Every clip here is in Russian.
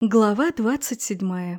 Глава 27.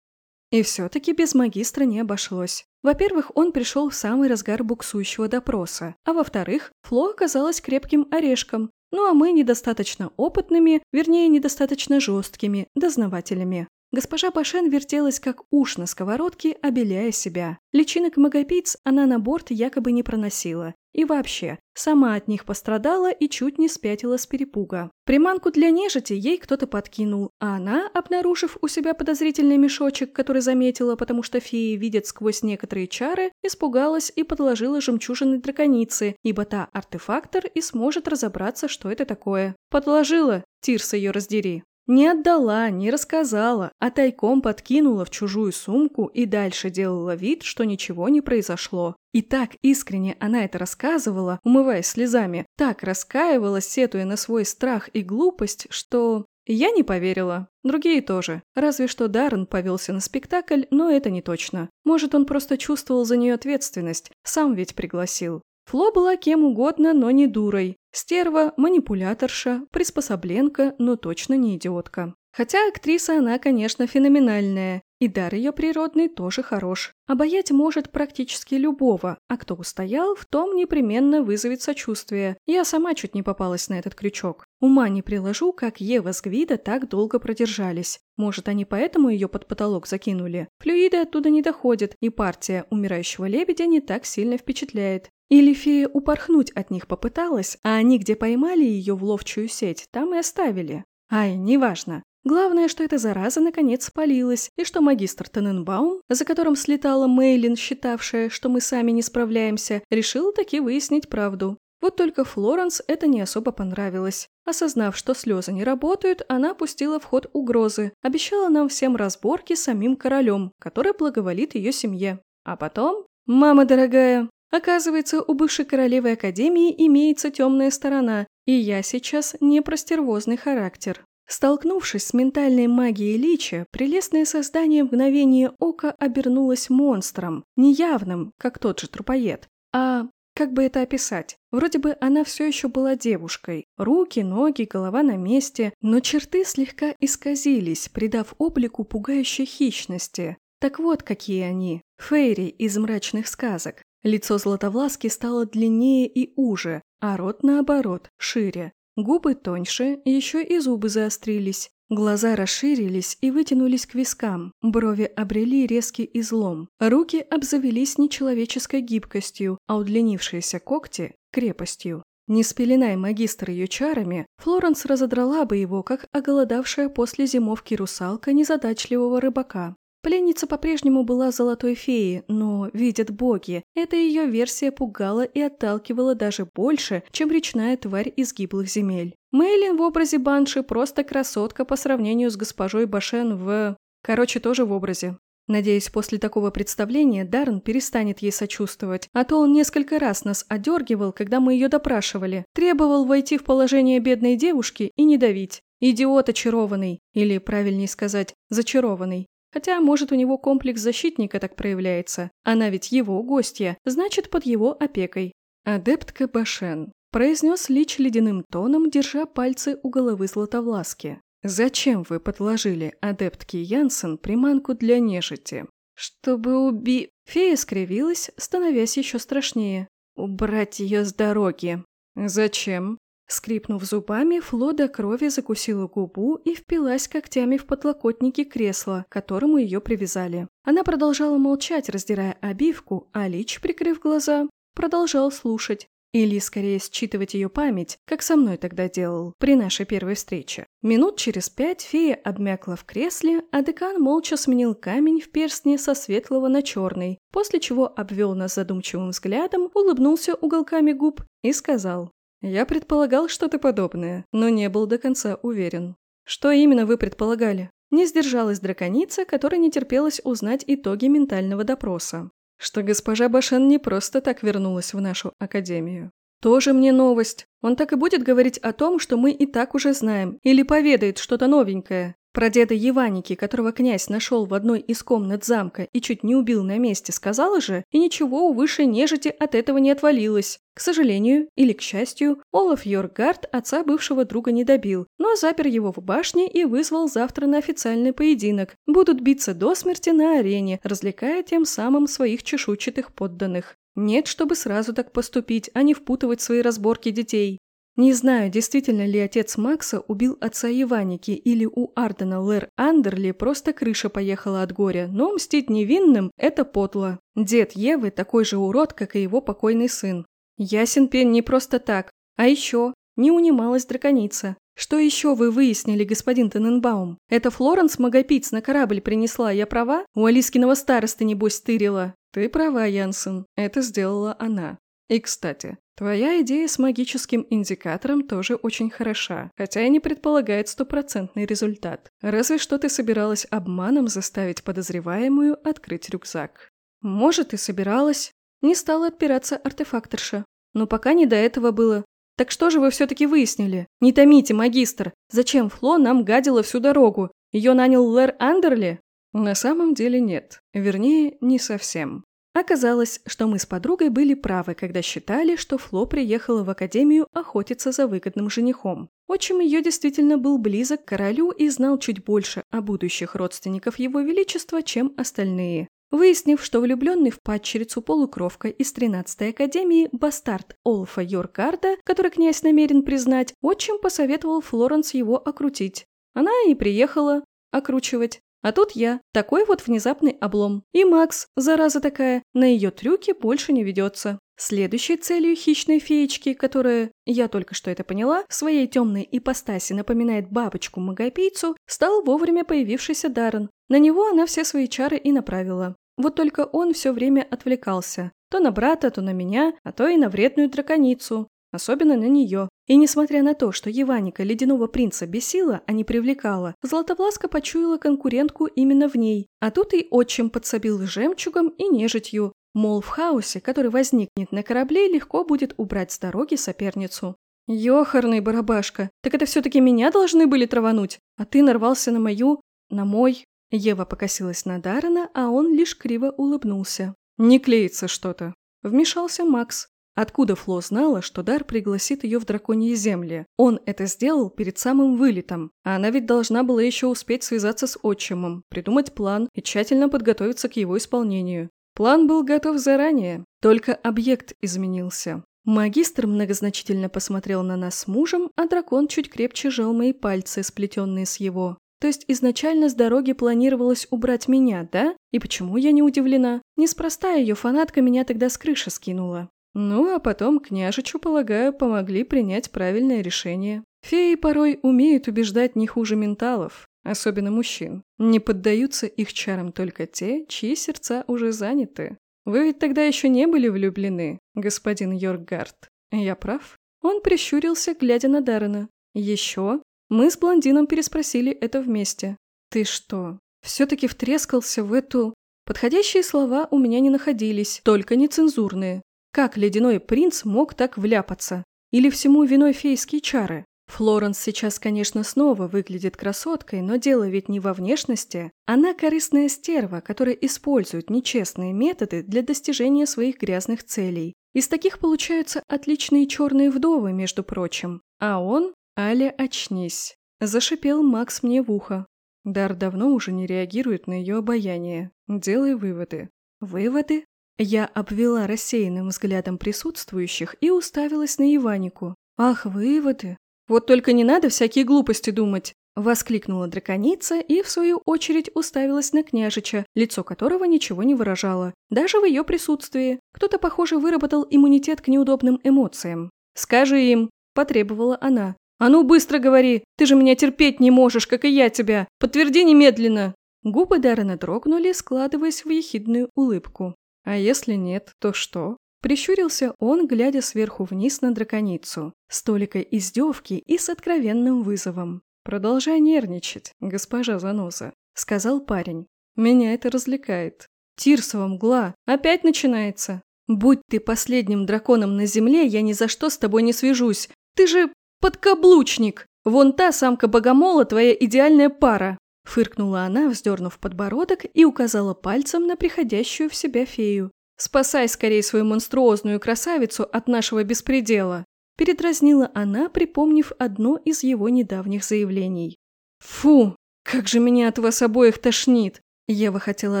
И все-таки без магистра не обошлось. Во-первых, он пришел в самый разгар буксующего допроса, а во-вторых, Фло оказалась крепким орешком, ну а мы недостаточно опытными, вернее, недостаточно жесткими дознавателями. Госпожа Башен вертелась как уш на сковородке, обеляя себя. Личинок магопиц она на борт якобы не проносила. И вообще, сама от них пострадала и чуть не спятила с перепуга. Приманку для нежити ей кто-то подкинул, а она, обнаружив у себя подозрительный мешочек, который заметила, потому что феи видят сквозь некоторые чары, испугалась и подложила жемчужины драконицы, ибо та артефактор и сможет разобраться, что это такое. Подложила, Тирса ее раздери. Не отдала, не рассказала, а тайком подкинула в чужую сумку и дальше делала вид, что ничего не произошло. И так искренне она это рассказывала, умываясь слезами, так раскаивалась, сетуя на свой страх и глупость, что... Я не поверила. Другие тоже. Разве что Даррен повелся на спектакль, но это не точно. Может, он просто чувствовал за нее ответственность, сам ведь пригласил. Фло была кем угодно, но не дурой. Стерва, манипуляторша, приспособленка, но точно не идиотка. Хотя актриса она, конечно, феноменальная, и дар ее природный тоже хорош. Обаять может практически любого, а кто устоял, в том непременно вызовет сочувствие. Я сама чуть не попалась на этот крючок. Ума не приложу, как Ева с Гвида так долго продержались. Может, они поэтому ее под потолок закинули? Флюиды оттуда не доходят, и партия умирающего лебедя не так сильно впечатляет. Или фея упорхнуть от них попыталась, а они где поймали ее в ловчую сеть, там и оставили. Ай, неважно. Главное, что эта зараза наконец спалилась, и что магистр Тененбаум, за которым слетала Мейлин, считавшая, что мы сами не справляемся, решил таки выяснить правду. Вот только Флоренс это не особо понравилось. Осознав, что слезы не работают, она пустила в ход угрозы, обещала нам всем разборки самим королем, который благоволит ее семье. А потом... «Мама дорогая, Оказывается, у бывшей королевы Академии имеется темная сторона, и я сейчас не про стервозный характер. Столкнувшись с ментальной магией Лича, прелестное создание в мгновение ока обернулось монстром, неявным, как тот же трупоед, а как бы это описать? Вроде бы она все еще была девушкой. Руки, ноги, голова на месте, но черты слегка исказились, придав облику пугающей хищности. Так вот, какие они. Фейри из мрачных сказок. Лицо Златовласки стало длиннее и уже, а рот, наоборот, шире. Губы тоньше, еще и зубы заострились. Глаза расширились и вытянулись к вискам, брови обрели резкий излом, руки обзавелись нечеловеческой гибкостью, а удлинившиеся когти – крепостью. Не спеленай магистр ее чарами, Флоренс разодрала бы его, как оголодавшая после зимовки русалка незадачливого рыбака. Пленница по-прежнему была золотой феей, но, видят боги, эта ее версия пугала и отталкивала даже больше, чем речная тварь из гиблых земель. Мэйлин в образе Банши просто красотка по сравнению с госпожой Башен в... Короче, тоже в образе. Надеюсь, после такого представления Даррен перестанет ей сочувствовать, а то он несколько раз нас одергивал, когда мы ее допрашивали, требовал войти в положение бедной девушки и не давить. Идиот очарованный, или, правильнее сказать, зачарованный. Хотя, может, у него комплекс защитника так проявляется. Она ведь его гостья, значит, под его опекой. «Адептка Башен», – произнес Лич ледяным тоном, держа пальцы у головы Златовласки. «Зачем вы подложили адептке Янсен приманку для нежити?» «Чтобы уби...» Фея скривилась, становясь еще страшнее. «Убрать ее с дороги». «Зачем?» Скрипнув зубами, Фло до крови закусила губу и впилась когтями в подлокотники кресла, к которому ее привязали. Она продолжала молчать, раздирая обивку, а Лич, прикрыв глаза, продолжал слушать. Или, скорее, считывать ее память, как со мной тогда делал, при нашей первой встрече. Минут через пять фея обмякла в кресле, а декан молча сменил камень в перстне со светлого на черный, после чего обвел нас задумчивым взглядом, улыбнулся уголками губ и сказал я предполагал что-то подобное, но не был до конца уверен. Что именно вы предполагали? Не сдержалась драконица, которой не терпелось узнать итоги ментального допроса. Что госпожа Башен не просто так вернулась в нашу академию. Тоже мне новость. Он так и будет говорить о том, что мы и так уже знаем, или поведает что-то новенькое. Про деда Еваники, которого князь нашел в одной из комнат замка и чуть не убил на месте, сказала же, и ничего у высшей нежити от этого не отвалилось. К сожалению, или к счастью, Олаф Йоргард отца бывшего друга не добил, но запер его в башне и вызвал завтра на официальный поединок. Будут биться до смерти на арене, развлекая тем самым своих чешуйчатых подданных. Нет, чтобы сразу так поступить, а не впутывать свои разборки детей. Не знаю, действительно ли отец Макса убил отца Иваники или у Ардена Лэр Андерли просто крыша поехала от горя, но мстить невинным – это подло. Дед Евы такой же урод, как и его покойный сын. Ясен пень не просто так. А еще не унималась драконица. Что еще вы выяснили, господин Тененбаум? Это Флоренс Магопиц на корабль принесла, я права? У Алискиного старосты, небось, стырила. Ты права, Янсен, это сделала она. И, кстати, твоя идея с магическим индикатором тоже очень хороша, хотя и не предполагает стопроцентный результат. Разве что ты собиралась обманом заставить подозреваемую открыть рюкзак. Может, и собиралась. Не стала отпираться артефакторша. Но пока не до этого было. Так что же вы все-таки выяснили? Не томите, магистр. Зачем Фло нам гадила всю дорогу? Ее нанял Лэр Андерли? На самом деле нет. Вернее, не совсем. Оказалось, что мы с подругой были правы, когда считали, что Фло приехала в академию охотиться за выгодным женихом. Отчим ее действительно был близок к королю и знал чуть больше о будущих родственников его величества, чем остальные. Выяснив, что влюбленный в падчерицу полукровка из 13-й академии бастард Олфа Йоркарда, который князь намерен признать, отчим посоветовал Флоренс его окрутить. Она и приехала окручивать. А тут я, такой вот внезапный облом. И Макс, зараза такая, на ее трюки больше не ведется. Следующей целью хищной феечки, которая, я только что это поняла, своей темной ипостаси напоминает бабочку-магопийцу, стал вовремя появившийся Даррен. На него она все свои чары и направила. Вот только он все время отвлекался. То на брата, то на меня, а то и на вредную драконицу. Особенно на нее. И несмотря на то, что Еваника ледяного принца бесила, а не привлекала, Златовласка почуяла конкурентку именно в ней. А тут и отчим подсобил жемчугом и нежитью. Мол, в хаосе, который возникнет на корабле, легко будет убрать с дороги соперницу. «Ёхарный барабашка, так это все-таки меня должны были травануть, а ты нарвался на мою... на мой...» Ева покосилась на Даррена, а он лишь криво улыбнулся. «Не клеится что-то». Вмешался Макс. Откуда Фло знала, что Дар пригласит ее в драконьи земли? Он это сделал перед самым вылетом, а она ведь должна была еще успеть связаться с отчимом, придумать план и тщательно подготовиться к его исполнению. План был готов заранее, только объект изменился. Магистр многозначительно посмотрел на нас с мужем, а дракон чуть крепче сжал мои пальцы, сплетенные с его. То есть изначально с дороги планировалось убрать меня, да? И почему я не удивлена? Неспроста ее фанатка меня тогда с крыши скинула. Ну, а потом княжичу, полагаю, помогли принять правильное решение. Феи порой умеют убеждать не хуже менталов, особенно мужчин. Не поддаются их чарам только те, чьи сердца уже заняты. Вы ведь тогда еще не были влюблены, господин Йоргард. Я прав? Он прищурился, глядя на Даррена. Еще? Мы с блондином переспросили это вместе. Ты что, все-таки втрескался в эту... Подходящие слова у меня не находились, только нецензурные. Как ледяной принц мог так вляпаться? Или всему виной фейские чары? Флоренс сейчас, конечно, снова выглядит красоткой, но дело ведь не во внешности. Она корыстная стерва, которая использует нечестные методы для достижения своих грязных целей. Из таких получаются отличные черные вдовы, между прочим. А он? Аля, очнись. Зашипел Макс мне в ухо. Дар давно уже не реагирует на ее обаяние. Делай выводы. Выводы? Я обвела рассеянным взглядом присутствующих и уставилась на Иванику. «Ах, выводы! Вот только не надо всякие глупости думать!» Воскликнула драконица и, в свою очередь, уставилась на княжича, лицо которого ничего не выражало. Даже в ее присутствии. Кто-то, похоже, выработал иммунитет к неудобным эмоциям. «Скажи им!» – потребовала она. «А ну быстро говори! Ты же меня терпеть не можешь, как и я тебя! Подтверди немедленно!» Губы Даррена дрогнули, складываясь в ехидную улыбку. А если нет, то что? Прищурился он, глядя сверху вниз на драконицу, с толикой издевки и с откровенным вызовом. «Продолжай нервничать, госпожа Заноза», — сказал парень. «Меня это развлекает». «Тирсова мгла! Опять начинается!» «Будь ты последним драконом на земле, я ни за что с тобой не свяжусь! Ты же подкаблучник! Вон та самка богомола твоя идеальная пара!» Фыркнула она, вздернув подбородок и указала пальцем на приходящую в себя фею. «Спасай скорее свою монструозную красавицу от нашего беспредела!» Передразнила она, припомнив одно из его недавних заявлений. «Фу! Как же меня от вас обоих тошнит!» Ева хотела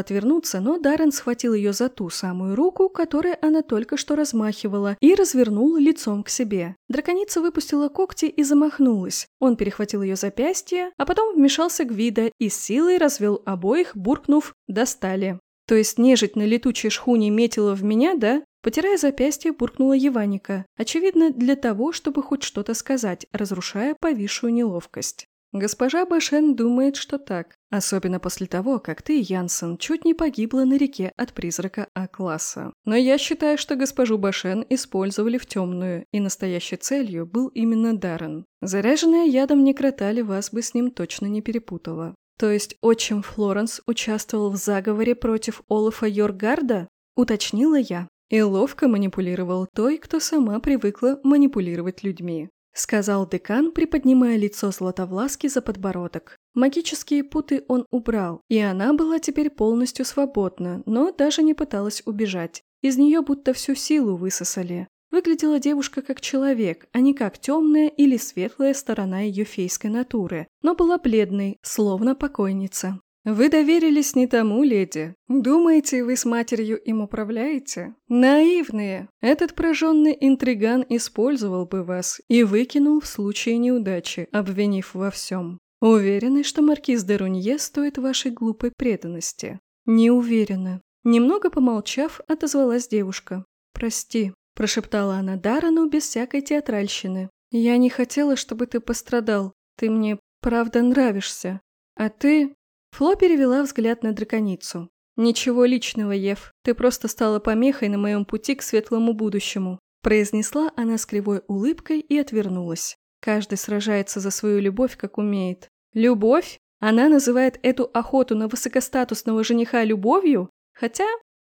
отвернуться, но Даррен схватил ее за ту самую руку, которой она только что размахивала, и развернул лицом к себе. Драконица выпустила когти и замахнулась. Он перехватил ее запястье, а потом вмешался Гвида и с силой развел обоих, буркнув «достали». То есть нежить на летучей шхуне метила в меня, да? Потирая запястье, буркнула Еваника. Очевидно, для того, чтобы хоть что-то сказать, разрушая повисшую неловкость. Госпожа Башен думает, что так, особенно после того, как ты, Янсен, чуть не погибла на реке от призрака А-класса. Но я считаю, что госпожу Башен использовали в темную, и настоящей целью был именно Даррен. Заряженная ядом некротали вас бы с ним точно не перепутала. То есть отчим Флоренс участвовал в заговоре против Олафа Йоргарда? Уточнила я. И ловко манипулировал той, кто сама привыкла манипулировать людьми. — сказал декан, приподнимая лицо Златовласки за подбородок. Магические путы он убрал, и она была теперь полностью свободна, но даже не пыталась убежать. Из нее будто всю силу высосали. Выглядела девушка как человек, а не как темная или светлая сторона ее фейской натуры, но была бледной, словно покойница. «Вы доверились не тому, леди. Думаете, вы с матерью им управляете? Наивные! Этот прожженный интриган использовал бы вас и выкинул в случае неудачи, обвинив во всем. Уверены, что маркиз де Рунье стоит вашей глупой преданности?» «Не уверена». Немного помолчав, отозвалась девушка. «Прости», – прошептала она Дарану без всякой театральщины. «Я не хотела, чтобы ты пострадал. Ты мне правда нравишься. А ты Фло перевела взгляд на драконицу. «Ничего личного, Ев. Ты просто стала помехой на моем пути к светлому будущему», произнесла она с кривой улыбкой и отвернулась. Каждый сражается за свою любовь, как умеет. Любовь? Она называет эту охоту на высокостатусного жениха любовью? Хотя,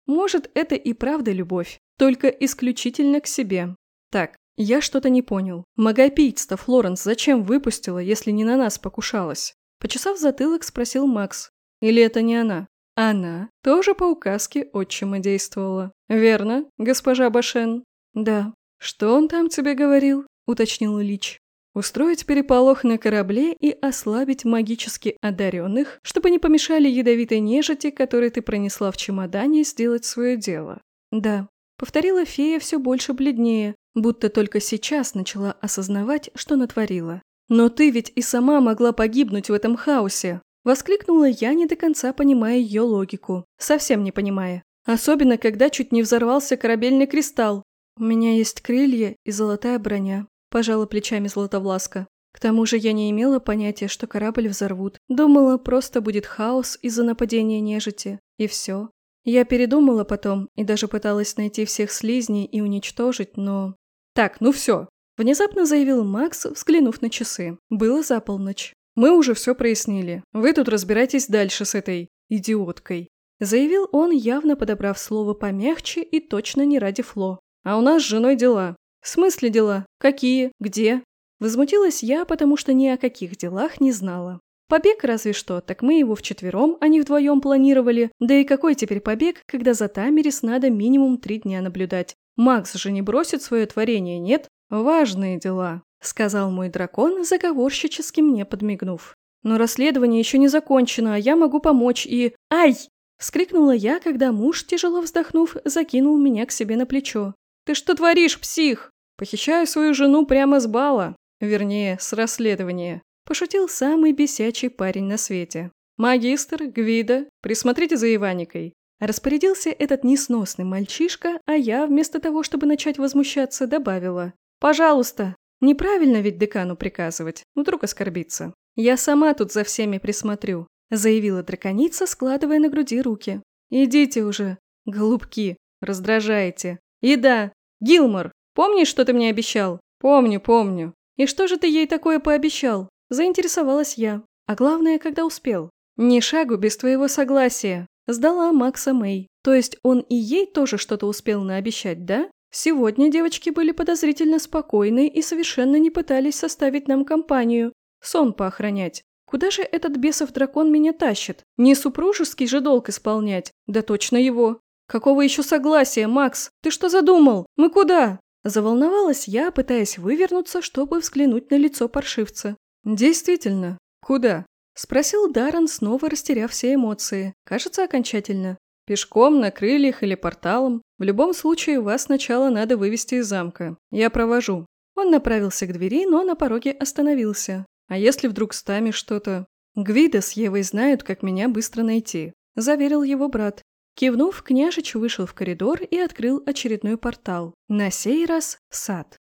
может, это и правда любовь, только исключительно к себе. Так, я что-то не понял. Магопийц-то Флоренс зачем выпустила, если не на нас покушалась? Почесав затылок, спросил Макс. Или это не она? Она тоже по указке отчима действовала. Верно, госпожа Башен? Да. Что он там тебе говорил? Уточнил Лич. Устроить переполох на корабле и ослабить магически одаренных, чтобы не помешали ядовитой нежити, которой ты пронесла в чемодане, сделать свое дело. Да, повторила фея все больше бледнее, будто только сейчас начала осознавать, что натворила. «Но ты ведь и сама могла погибнуть в этом хаосе!» Воскликнула я, не до конца понимая ее логику. Совсем не понимая. Особенно, когда чуть не взорвался корабельный кристалл. «У меня есть крылья и золотая броня», – пожала плечами Златовласка. К тому же я не имела понятия, что корабль взорвут. Думала, просто будет хаос из-за нападения нежити. И все. Я передумала потом и даже пыталась найти всех слизней и уничтожить, но... Так, ну все. Внезапно заявил Макс, взглянув на часы. Было за полночь. «Мы уже все прояснили. Вы тут разбирайтесь дальше с этой идиоткой», заявил он, явно подобрав слово помягче и точно не ради Фло. «А у нас с женой дела». «В смысле дела? Какие? Где?» Возмутилась я, потому что ни о каких делах не знала. Побег разве что, так мы его вчетвером, а не вдвоем планировали. Да и какой теперь побег, когда за Тамерис надо минимум три дня наблюдать? Макс же не бросит свое творение, нет? «Важные дела», — сказал мой дракон, заговорщически мне подмигнув. «Но расследование еще не закончено, а я могу помочь и...» «Ай!» — вскрикнула я, когда муж, тяжело вздохнув, закинул меня к себе на плечо. «Ты что творишь, псих?» «Похищаю свою жену прямо с бала. Вернее, с расследования», — пошутил самый бесячий парень на свете. «Магистр, Гвида, присмотрите за Иваникой». Распорядился этот несносный мальчишка, а я, вместо того, чтобы начать возмущаться, добавила. «Пожалуйста!» Неправильно ведь декану приказывать, вдруг оскорбиться. «Я сама тут за всеми присмотрю», – заявила драконица, складывая на груди руки. «Идите уже, голубки, раздражаете. И да, Гилмор, помнишь, что ты мне обещал?» «Помню, помню». «И что же ты ей такое пообещал?» Заинтересовалась я. А главное, когда успел. «Ни шагу без твоего согласия», – сдала Макса Мэй. То есть он и ей тоже что-то успел наобещать, да? Сегодня девочки были подозрительно спокойны и совершенно не пытались составить нам компанию, сон поохранять. Куда же этот бесов дракон меня тащит? Не супружеский же долг исполнять? Да точно его. Какого еще согласия, Макс? Ты что задумал? Мы куда? Заволновалась я, пытаясь вывернуться, чтобы взглянуть на лицо паршивца. «Действительно, куда?» – спросил Даррен, снова растеряв все эмоции. Кажется, окончательно. «Пешком, на крыльях или порталом. В любом случае, вас сначала надо вывести из замка. Я провожу». Он направился к двери, но на пороге остановился. «А если вдруг с Тами что-то...» «Гвида с Евой знают, как меня быстро найти», – заверил его брат. Кивнув, княжич вышел в коридор и открыл очередной портал. На сей раз сад.